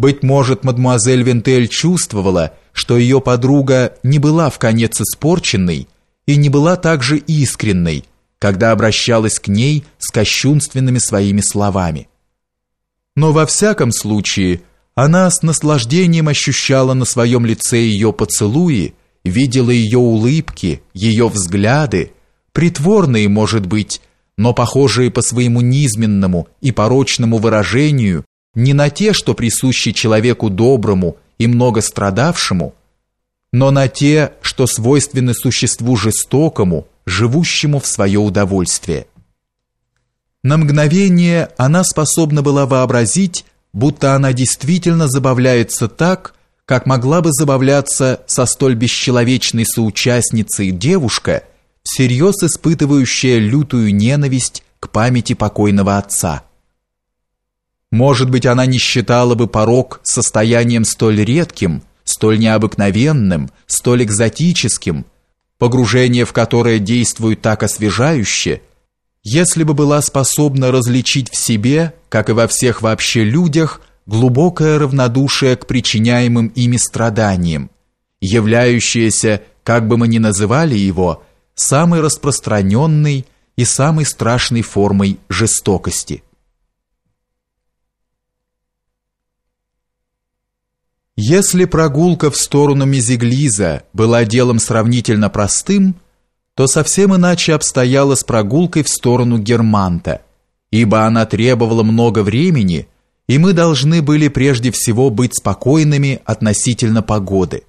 Быть может, мадемуазель Вентель чувствовала, что ее подруга не была в конец испорченной и не была также искренней, когда обращалась к ней с кощунственными своими словами. Но во всяком случае, она с наслаждением ощущала на своем лице ее поцелуи, видела ее улыбки, ее взгляды, притворные, может быть, но похожие по своему низменному и порочному выражению не на те, что присущи человеку доброму и много страдавшему, но на те, что свойственны существу жестокому, живущему в свое удовольствие. На мгновение она способна была вообразить, будто она действительно забавляется так, как могла бы забавляться со столь бесчеловечной соучастницей девушка, всерьез испытывающая лютую ненависть к памяти покойного отца. Может быть, она не считала бы порог состоянием столь редким, столь необыкновенным, столь экзотическим, погружение в которое действует так освежающе, если бы была способна различить в себе, как и во всех вообще людях, глубокое равнодушие к причиняемым ими страданиям, являющееся, как бы мы ни называли его, самой распространенной и самой страшной формой жестокости. Если прогулка в сторону Мезиглиза была делом сравнительно простым, то совсем иначе обстояло с прогулкой в сторону Германта, ибо она требовала много времени, и мы должны были прежде всего быть спокойными относительно погоды.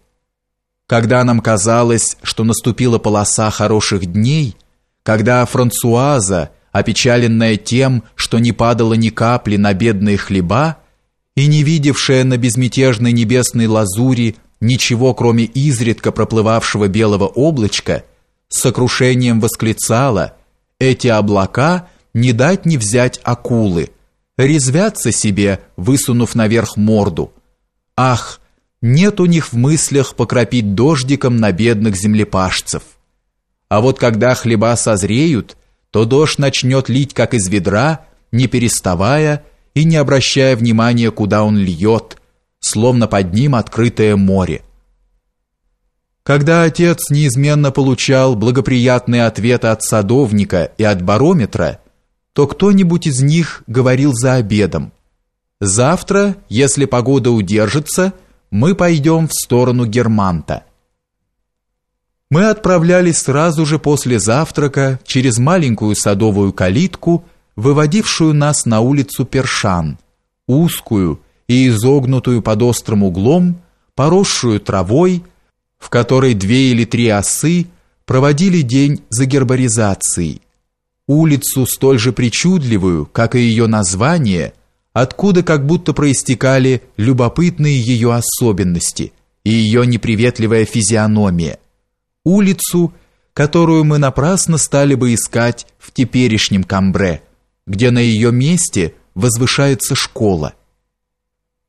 Когда нам казалось, что наступила полоса хороших дней, когда Франсуаза, опечаленная тем, что не падало ни капли на бедные хлеба, и не видевшая на безмятежной небесной лазури ничего, кроме изредка проплывавшего белого облачка, с сокрушением восклицала «Эти облака не дать не взять акулы, резвятся себе, высунув наверх морду. Ах, нет у них в мыслях покропить дождиком на бедных землепашцев. А вот когда хлеба созреют, то дождь начнет лить как из ведра, не переставая, и не обращая внимания, куда он льет, словно под ним открытое море. Когда отец неизменно получал благоприятные ответы от садовника и от барометра, то кто-нибудь из них говорил за обедом. «Завтра, если погода удержится, мы пойдем в сторону Германта». Мы отправлялись сразу же после завтрака через маленькую садовую калитку выводившую нас на улицу Першан, узкую и изогнутую под острым углом, поросшую травой, в которой две или три осы проводили день за гербаризацией. Улицу столь же причудливую, как и ее название, откуда как будто проистекали любопытные ее особенности и ее неприветливая физиономия. Улицу, которую мы напрасно стали бы искать в теперешнем Камбре – где на ее месте возвышается школа.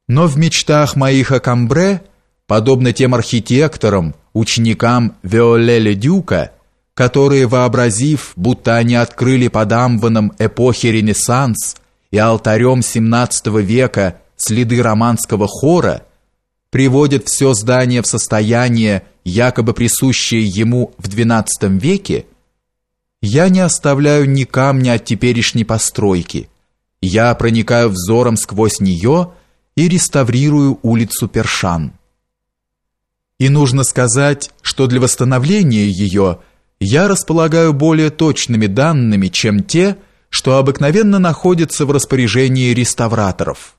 Но в мечтах моих о Камбре, подобно тем архитекторам, ученикам Виолеле Дюка, которые, вообразив, будто они открыли под Амвоном эпохи Ренессанс и алтарем XVII века следы романского хора, приводят все здание в состояние, якобы присущее ему в XII веке, я не оставляю ни камня от теперешней постройки. Я проникаю взором сквозь нее и реставрирую улицу Першан. И нужно сказать, что для восстановления ее я располагаю более точными данными, чем те, что обыкновенно находятся в распоряжении реставраторов.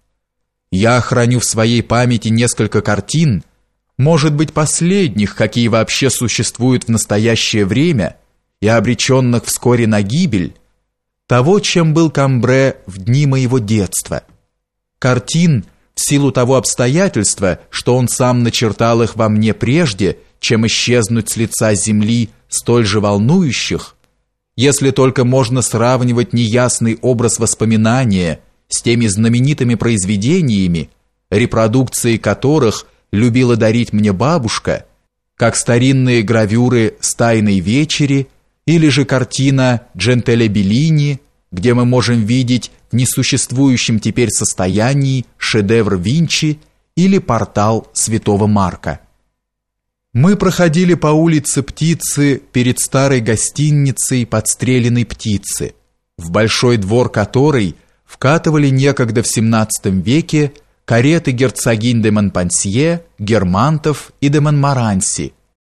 Я храню в своей памяти несколько картин, может быть, последних, какие вообще существуют в настоящее время – и обреченных вскоре на гибель, того, чем был Камбре в дни моего детства. Картин, в силу того обстоятельства, что он сам начертал их во мне прежде, чем исчезнуть с лица земли, столь же волнующих, если только можно сравнивать неясный образ воспоминания с теми знаменитыми произведениями, репродукции которых любила дарить мне бабушка, как старинные гравюры с «Тайной вечери» или же картина Джентеле Беллини, где мы можем видеть в несуществующем теперь состоянии шедевр Винчи или портал Святого Марка. Мы проходили по улице Птицы перед старой гостиницей подстреленной птицы, в большой двор которой вкатывали некогда в XVII веке кареты герцогинь де Монпансье, Германтов и де Монмаранси –